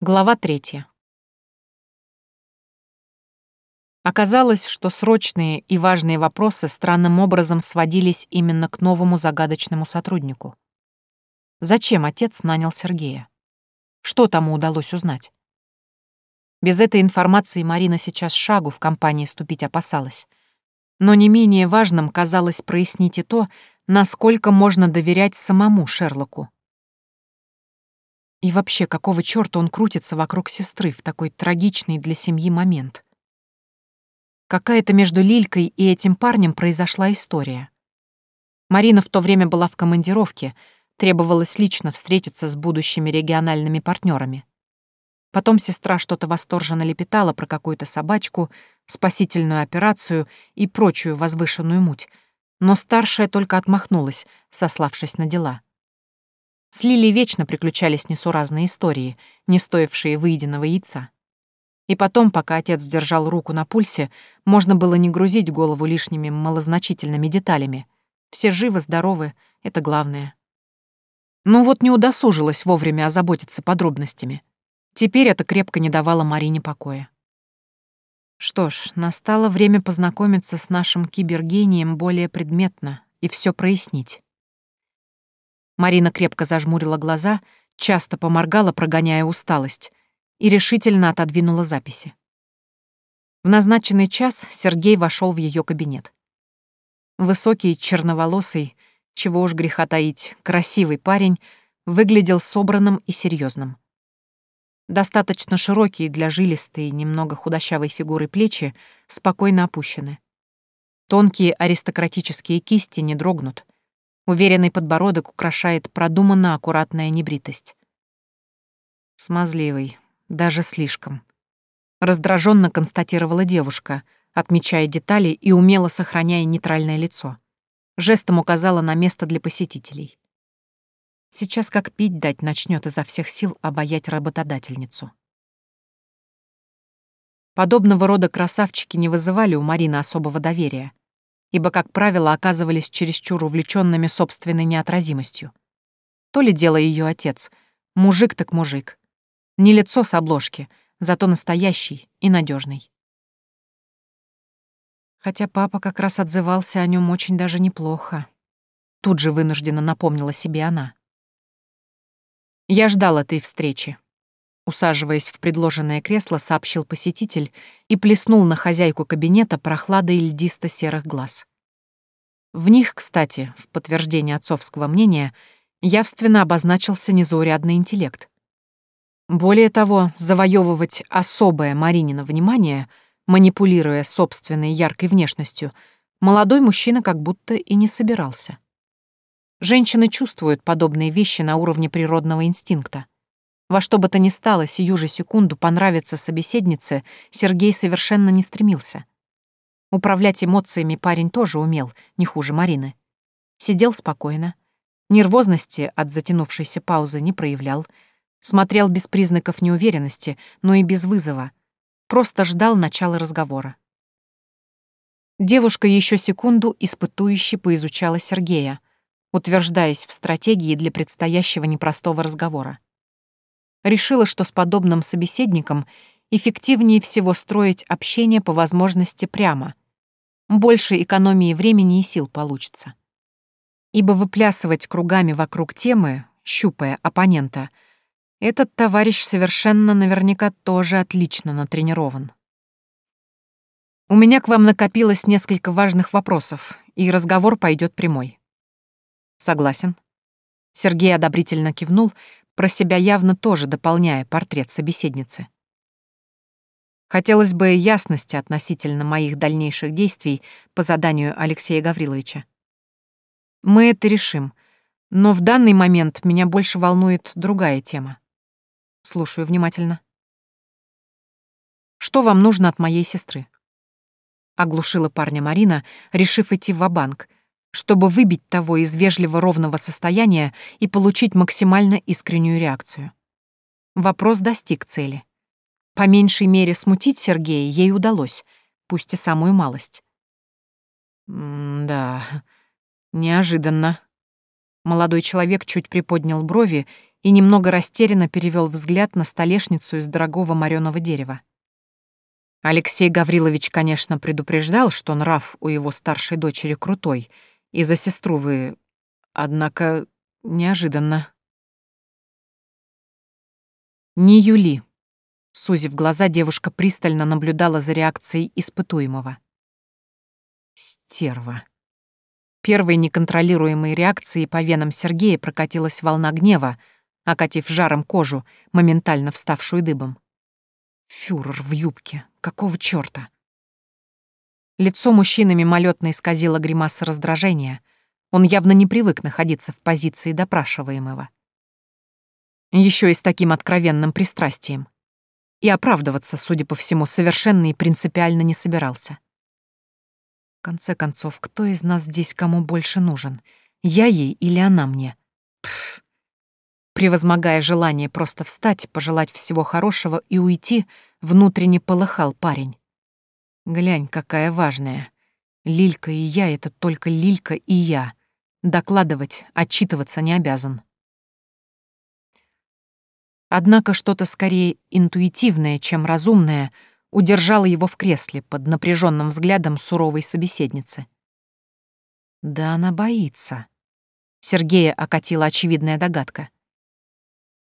Глава третья. Оказалось, что срочные и важные вопросы странным образом сводились именно к новому загадочному сотруднику. Зачем отец нанял Сергея? Что тому удалось узнать? Без этой информации Марина сейчас шагу в компании ступить опасалась. Но не менее важным казалось прояснить и то, насколько можно доверять самому Шерлоку. И вообще, какого чёрта он крутится вокруг сестры в такой трагичный для семьи момент? Какая-то между Лилькой и этим парнем произошла история. Марина в то время была в командировке, требовалось лично встретиться с будущими региональными партнерами. Потом сестра что-то восторженно лепетала про какую-то собачку, спасительную операцию и прочую возвышенную муть, но старшая только отмахнулась, сославшись на дела. С Лилей вечно приключались несуразные истории, не стоившие выеденного яйца. И потом, пока отец держал руку на пульсе, можно было не грузить голову лишними малозначительными деталями. Все живы, здоровы — это главное. Ну вот не удосужилась вовремя озаботиться подробностями. Теперь это крепко не давало Марине покоя. Что ж, настало время познакомиться с нашим кибергением более предметно и все прояснить. Марина крепко зажмурила глаза, часто поморгала, прогоняя усталость, и решительно отодвинула записи. В назначенный час Сергей вошел в ее кабинет. Высокий, черноволосый, чего уж греха таить, красивый парень выглядел собранным и серьезным. Достаточно широкие для жилистой, немного худощавой фигуры плечи спокойно опущены. Тонкие аристократические кисти не дрогнут — Уверенный подбородок украшает продуманно аккуратная небритость. Смазливый, даже слишком. Раздраженно констатировала девушка, отмечая детали и умело сохраняя нейтральное лицо. Жестом указала на место для посетителей. Сейчас как пить дать начнет изо всех сил обаять работодательницу. Подобного рода красавчики не вызывали у Марины особого доверия, ибо, как правило, оказывались чересчур увлеченными собственной неотразимостью. То ли дело ее отец. Мужик так мужик. Не лицо с обложки, зато настоящий и надежный. Хотя папа как раз отзывался о нем очень даже неплохо. Тут же вынужденно напомнила себе она. «Я ждал этой встречи», усаживаясь в предложенное кресло, сообщил посетитель и плеснул на хозяйку кабинета прохладой льдисто-серых глаз. В них, кстати, в подтверждение отцовского мнения, явственно обозначился незаурядный интеллект. Более того, завоевывать особое Маринино внимание, манипулируя собственной яркой внешностью, молодой мужчина как будто и не собирался. Женщины чувствуют подобные вещи на уровне природного инстинкта. Во что бы то ни стало, сию же секунду понравиться собеседнице Сергей совершенно не стремился. Управлять эмоциями парень тоже умел, не хуже Марины. Сидел спокойно. Нервозности от затянувшейся паузы не проявлял. Смотрел без признаков неуверенности, но и без вызова. Просто ждал начала разговора. Девушка еще секунду испытующе поизучала Сергея, утверждаясь в стратегии для предстоящего непростого разговора. Решила, что с подобным собеседником эффективнее всего строить общение по возможности прямо. Больше экономии времени и сил получится. Ибо выплясывать кругами вокруг темы, щупая оппонента, этот товарищ совершенно наверняка тоже отлично натренирован. У меня к вам накопилось несколько важных вопросов, и разговор пойдет прямой. Согласен. Сергей одобрительно кивнул, про себя явно тоже дополняя портрет собеседницы. Хотелось бы ясности относительно моих дальнейших действий по заданию Алексея Гавриловича. Мы это решим, но в данный момент меня больше волнует другая тема. Слушаю внимательно. Что вам нужно от моей сестры? Оглушила парня Марина, решив идти в банк чтобы выбить того из вежливо ровного состояния и получить максимально искреннюю реакцию. Вопрос достиг цели. По меньшей мере смутить Сергея ей удалось, пусть и самую малость. «Да, неожиданно». Молодой человек чуть приподнял брови и немного растерянно перевел взгляд на столешницу из дорогого мореного дерева. Алексей Гаврилович, конечно, предупреждал, что нрав у его старшей дочери крутой, и за сестру вы... Однако неожиданно. Не Юли. Сузив глаза, девушка пристально наблюдала за реакцией испытуемого. Стерва. Первой неконтролируемой реакцией по венам Сергея прокатилась волна гнева, окатив жаром кожу, моментально вставшую дыбом. Фюрер в юбке. Какого чёрта? Лицо мужчины мимолетно исказило гримаса раздражения. Он явно не привык находиться в позиции допрашиваемого. Еще и с таким откровенным пристрастием. И оправдываться, судя по всему, совершенно и принципиально не собирался. В конце концов, кто из нас здесь кому больше нужен? Я ей или она мне? Пф. Превозмогая желание просто встать, пожелать всего хорошего и уйти, внутренне полыхал парень. Глянь, какая важная. Лилька и я — это только Лилька и я. Докладывать, отчитываться не обязан. Однако что-то скорее интуитивное, чем разумное, удержало его в кресле под напряженным взглядом суровой собеседницы. Да она боится. Сергея окатила очевидная догадка.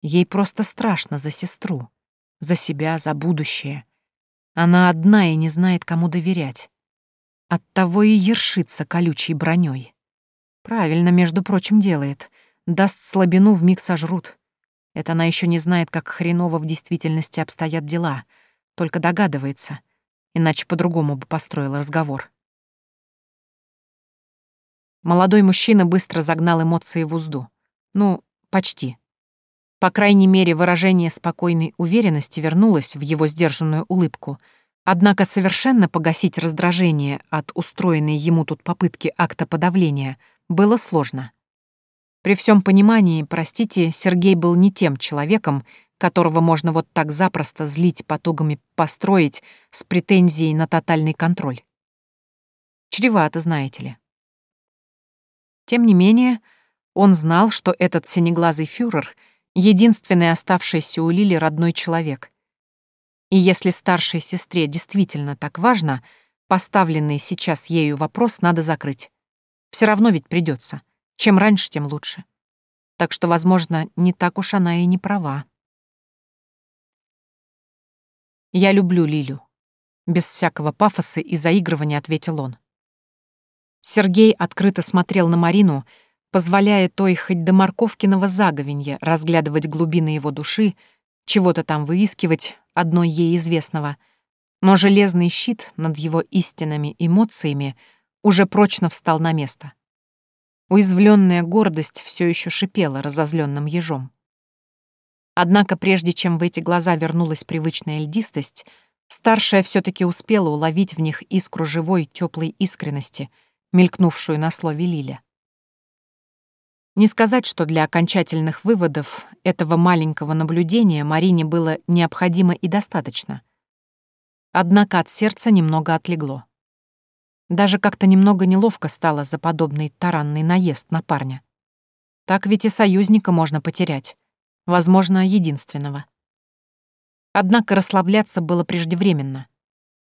Ей просто страшно за сестру, за себя, за будущее. Она одна и не знает, кому доверять. Оттого и ершится колючей броней. Правильно, между прочим, делает. Даст слабину, в миг сожрут. Это она еще не знает, как хреново в действительности обстоят дела. Только догадывается. Иначе по-другому бы построил разговор. Молодой мужчина быстро загнал эмоции в узду. Ну, почти. По крайней мере, выражение спокойной уверенности вернулось в его сдержанную улыбку. Однако совершенно погасить раздражение от устроенной ему тут попытки акта подавления было сложно. При всем понимании, простите, Сергей был не тем человеком, которого можно вот так запросто злить потугами построить с претензией на тотальный контроль. Чревато, знаете ли. Тем не менее, он знал, что этот синеглазый фюрер — единственный оставшийся у Лили родной человек. И если старшей сестре действительно так важно, поставленный сейчас ею вопрос надо закрыть. Все равно ведь придется. Чем раньше, тем лучше. Так что, возможно, не так уж она и не права. «Я люблю Лилю», — без всякого пафоса и заигрывания ответил он. Сергей открыто смотрел на Марину, позволяя той хоть до морковкиного заговенья разглядывать глубины его души, чего-то там выискивать, одной ей известного. Но железный щит над его истинными эмоциями уже прочно встал на место. Уязвленная гордость все еще шипела разозленным ежом. Однако прежде чем в эти глаза вернулась привычная льдистость, старшая все таки успела уловить в них искру живой, теплой искренности, мелькнувшую на слове Лиля. Не сказать, что для окончательных выводов этого маленького наблюдения Марине было необходимо и достаточно. Однако от сердца немного отлегло. Даже как-то немного неловко стало за подобный таранный наезд на парня. Так ведь и союзника можно потерять. Возможно, единственного. Однако расслабляться было преждевременно.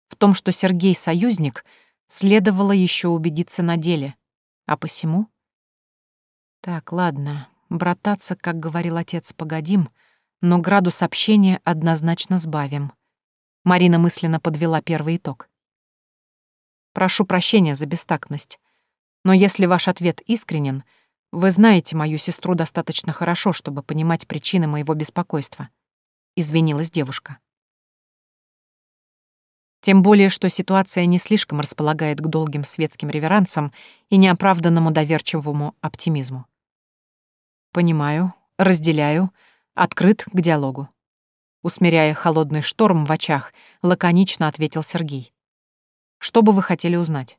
В том, что Сергей союзник, следовало еще убедиться на деле. А посему так, ладно, брататься, как говорил отец, погодим, но градус общения однозначно сбавим. Марина мысленно подвела первый итог. Прошу прощения за бестактность, но если ваш ответ искренен, вы знаете мою сестру достаточно хорошо, чтобы понимать причины моего беспокойства. Извинилась девушка. Тем более, что ситуация не слишком располагает к долгим светским реверансам и неоправданному доверчивому оптимизму. Понимаю, разделяю, открыт к диалогу. Усмиряя холодный шторм в очах, лаконично ответил Сергей. Что бы вы хотели узнать?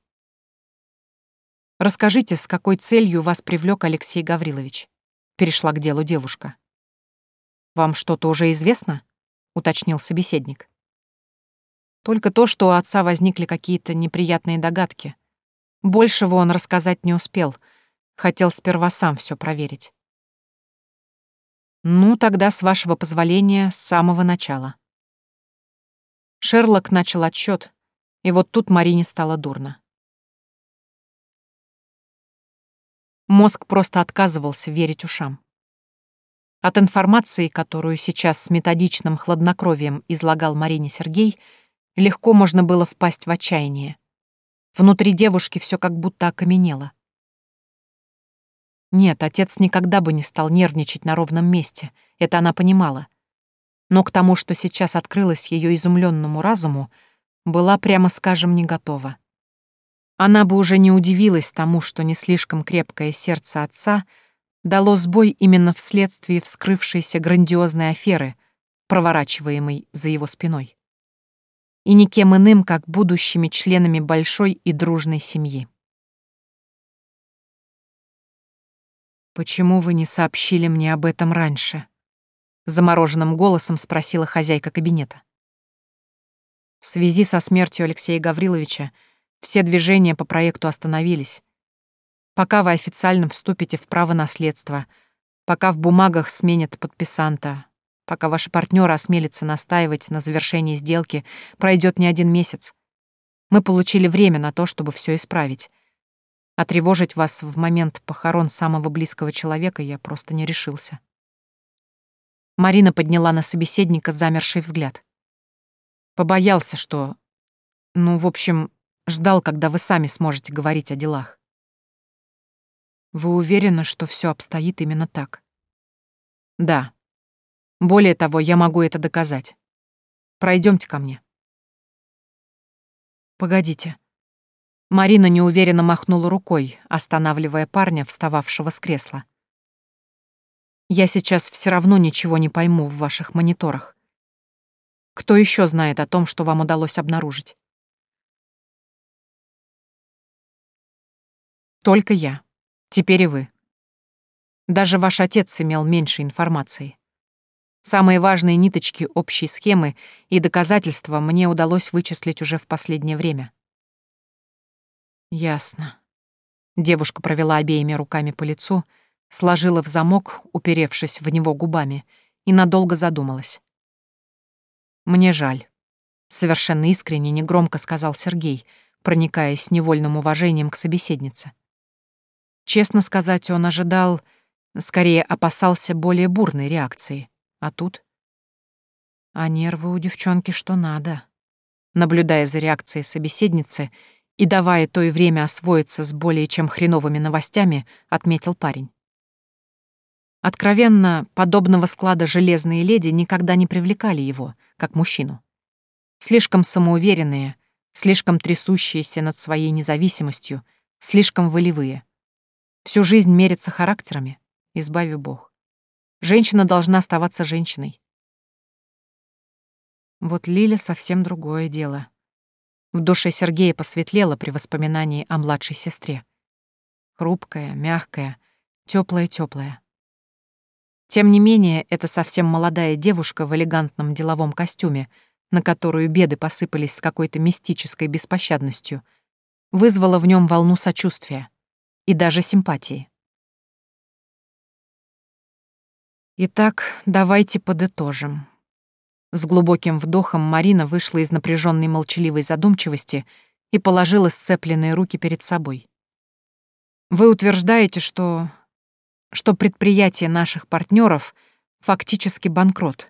Расскажите, с какой целью вас привлек Алексей Гаврилович? Перешла к делу девушка. Вам что-то уже известно? уточнил собеседник. Только то, что у отца возникли какие-то неприятные догадки. Большего он рассказать не успел. Хотел сперва сам все проверить. Ну, тогда, с вашего позволения, с самого начала. Шерлок начал отсчет, и вот тут Марине стало дурно. Мозг просто отказывался верить ушам. От информации, которую сейчас с методичным хладнокровием излагал Марине Сергей, легко можно было впасть в отчаяние. Внутри девушки все как будто окаменело. Нет, отец никогда бы не стал нервничать на ровном месте, это она понимала. Но к тому, что сейчас открылось ее изумленному разуму, была, прямо скажем, не готова. Она бы уже не удивилась тому, что не слишком крепкое сердце отца — дало сбой именно вследствие вскрывшейся грандиозной аферы, проворачиваемой за его спиной. И никем иным, как будущими членами большой и дружной семьи. «Почему вы не сообщили мне об этом раньше?» — замороженным голосом спросила хозяйка кабинета. В связи со смертью Алексея Гавриловича все движения по проекту остановились, пока вы официально вступите в право наследства, пока в бумагах сменят подписанта, пока ваши партнеры осмелятся настаивать на завершении сделки, пройдет не один месяц. Мы получили время на то, чтобы все исправить. А тревожить вас в момент похорон самого близкого человека я просто не решился. Марина подняла на собеседника замерший взгляд. Побоялся, что... Ну, в общем, ждал, когда вы сами сможете говорить о делах. Вы уверены, что все обстоит именно так? Да. Более того, я могу это доказать. Пройдемте ко мне. Погодите. Марина неуверенно махнула рукой, останавливая парня, встававшего с кресла. Я сейчас все равно ничего не пойму в ваших мониторах. Кто еще знает о том, что вам удалось обнаружить? Только я. Теперь и вы. Даже ваш отец имел меньше информации. Самые важные ниточки общей схемы и доказательства мне удалось вычислить уже в последнее время. Ясно. Девушка провела обеими руками по лицу, сложила в замок, уперевшись в него губами, и надолго задумалась. «Мне жаль», — совершенно искренне негромко сказал Сергей, проникаясь невольным уважением к собеседнице. Честно сказать, он ожидал, скорее опасался более бурной реакции. А тут... А нервы у девчонки что надо. Наблюдая за реакцией собеседницы и давая то и время освоиться с более чем хреновыми новостями, отметил парень. Откровенно, подобного склада железные леди никогда не привлекали его, как мужчину. Слишком самоуверенные, слишком трясущиеся над своей независимостью, слишком волевые — Всю жизнь мериться характерами, избави Бог. Женщина должна оставаться женщиной. Вот Лиля совсем другое дело. В душе Сергея посветлело при воспоминании о младшей сестре. Хрупкая, мягкая, теплая-теплая. Тем не менее, эта совсем молодая девушка в элегантном деловом костюме, на которую беды посыпались с какой-то мистической беспощадностью, вызвала в нем волну сочувствия, и даже симпатии. Итак, давайте подытожим. С глубоким вдохом Марина вышла из напряженной молчаливой задумчивости и положила сцепленные руки перед собой. Вы утверждаете, что что предприятие наших партнеров фактически банкрот.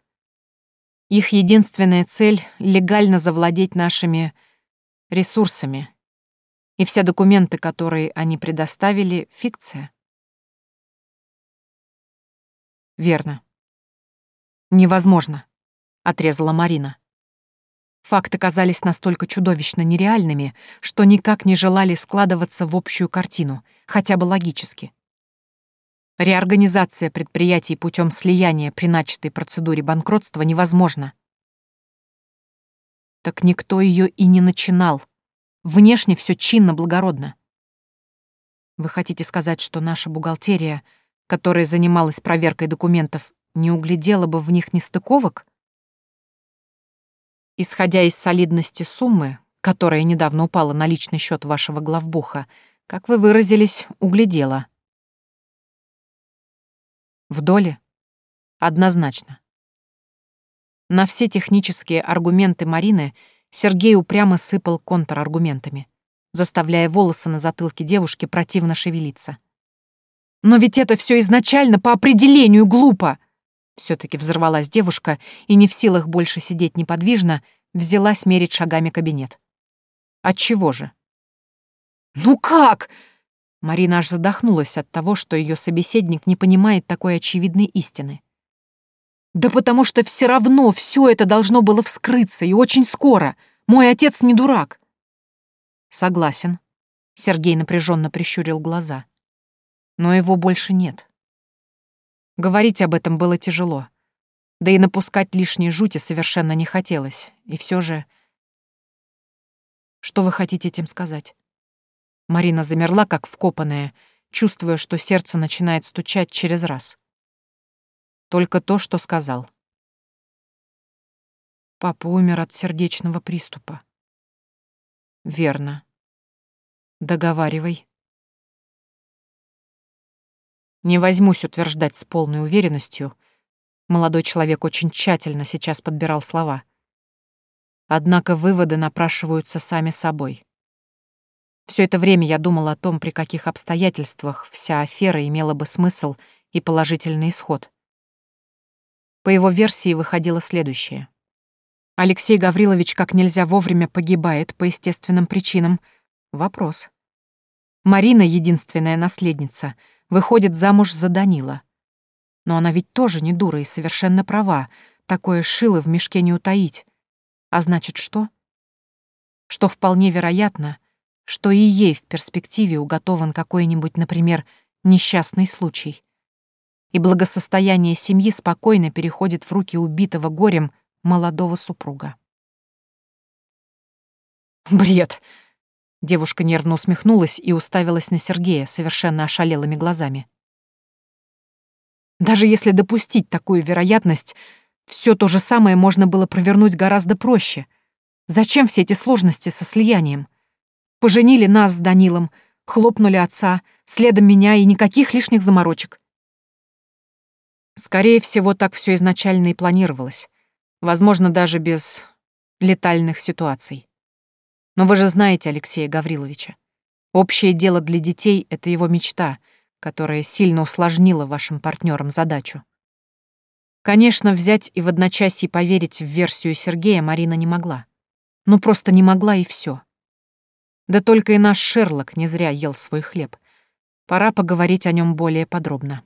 Их единственная цель — легально завладеть нашими ресурсами и все документы, которые они предоставили, — фикция. Верно. Невозможно, — отрезала Марина. Факты казались настолько чудовищно нереальными, что никак не желали складываться в общую картину, хотя бы логически. Реорганизация предприятий путем слияния при начатой процедуре банкротства невозможна. Так никто ее и не начинал, Внешне все чинно, благородно. Вы хотите сказать, что наша бухгалтерия, которая занималась проверкой документов, не углядела бы в них нестыковок? Исходя из солидности суммы, которая недавно упала на личный счет вашего главбуха, как вы выразились, углядела. В доле? Однозначно. На все технические аргументы Марины Сергей упрямо сыпал контраргументами, заставляя волосы на затылке девушки противно шевелиться. «Но ведь это все изначально по определению глупо!» Все-таки взорвалась девушка и, не в силах больше сидеть неподвижно, взялась мерить шагами кабинет. Отчего же? «Ну как?» Марина аж задохнулась от того, что ее собеседник не понимает такой очевидной истины. «Да потому что все равно все это должно было вскрыться, и очень скоро. Мой отец не дурак». «Согласен», — Сергей напряженно прищурил глаза. «Но его больше нет». Говорить об этом было тяжело. Да и напускать лишние жути совершенно не хотелось. И все же... Что вы хотите этим сказать? Марина замерла, как вкопанная, чувствуя, что сердце начинает стучать через раз. Только то, что сказал. Папа умер от сердечного приступа. Верно. Договаривай. Не возьмусь утверждать с полной уверенностью. Молодой человек очень тщательно сейчас подбирал слова. Однако выводы напрашиваются сами собой. Все это время я думал о том, при каких обстоятельствах вся афера имела бы смысл и положительный исход. По его версии выходило следующее. Алексей Гаврилович как нельзя вовремя погибает по естественным причинам. Вопрос. Марина, единственная наследница, выходит замуж за Данила. Но она ведь тоже не дура и совершенно права. Такое шило в мешке не утаить. А значит, что? Что вполне вероятно, что и ей в перспективе уготован какой-нибудь, например, несчастный случай. И благосостояние семьи спокойно переходит в руки убитого горем молодого супруга. «Бред!» Девушка нервно усмехнулась и уставилась на Сергея совершенно ошалелыми глазами. Даже если допустить такую вероятность, все то же самое можно было провернуть гораздо проще. Зачем все эти сложности со слиянием? Поженили нас с Данилом, хлопнули отца, следом меня и никаких лишних заморочек. Скорее всего, так все изначально и планировалось. Возможно, даже без летальных ситуаций. Но вы же знаете Алексея Гавриловича. Общее дело для детей — это его мечта, которая сильно усложнила вашим партнерам задачу. Конечно, взять и в одночасье поверить в версию Сергея Марина не могла. Ну, просто не могла и все. Да только и наш Шерлок не зря ел свой хлеб. Пора поговорить о нем более подробно.